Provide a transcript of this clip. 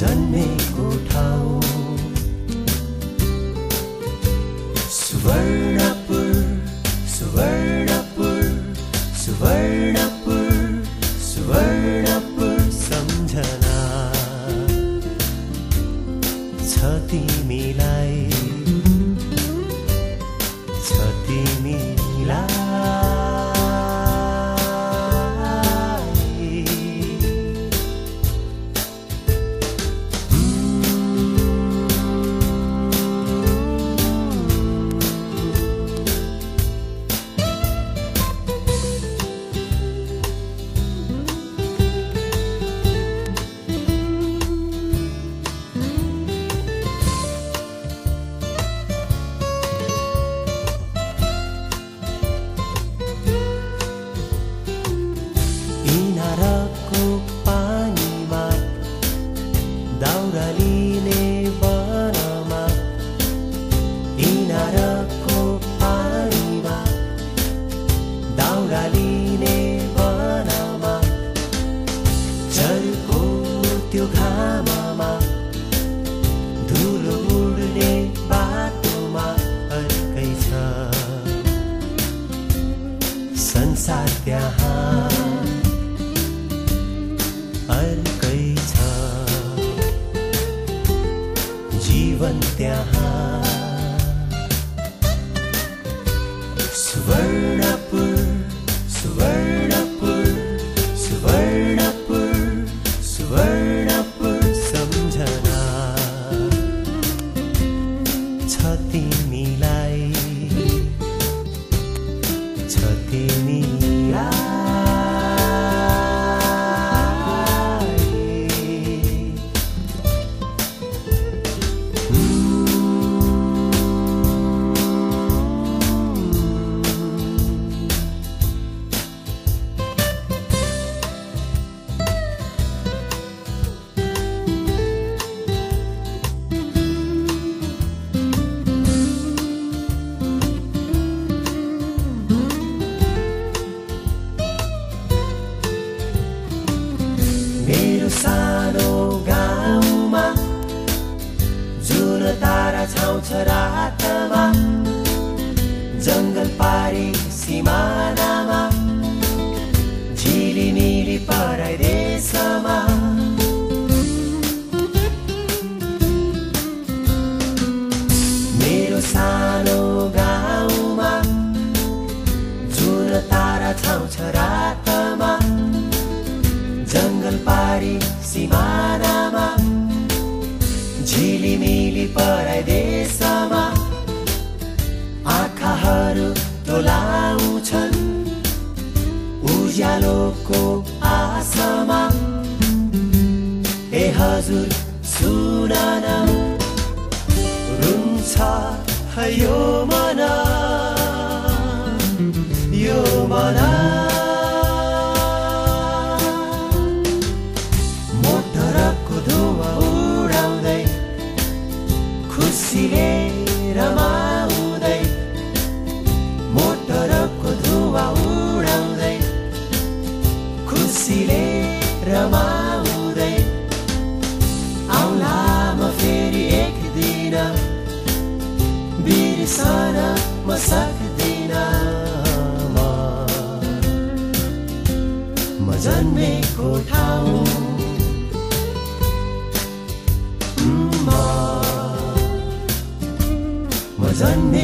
जन्मेको ठाउँ। सुवर्णपुर सुवर्णपुर सुवर्णपुर सुवर्णपुर सम्झना। छ तिमीलाई त्यो घामामा, धुलो उड्ने बाटोमा अर्कै छ। संसार त्यहाँ अर्कै छ। जीवन त्यहाँ। स्वर्ग सानो गाउँमा जुन तारा छाउँछ रात। झिलिमिली परदेशमा आँखाहरू डोलाउँछन् उज्यालोको आसमा ए हजुर सुन रुन्छ यो बिजुलीले रमाउँदै मोटरको धुवा उडाउँदै खुसीले रमाउँदै म फेरी एक दिन बिर्सन म सक्दिन म जन्मेको ठाउँ done me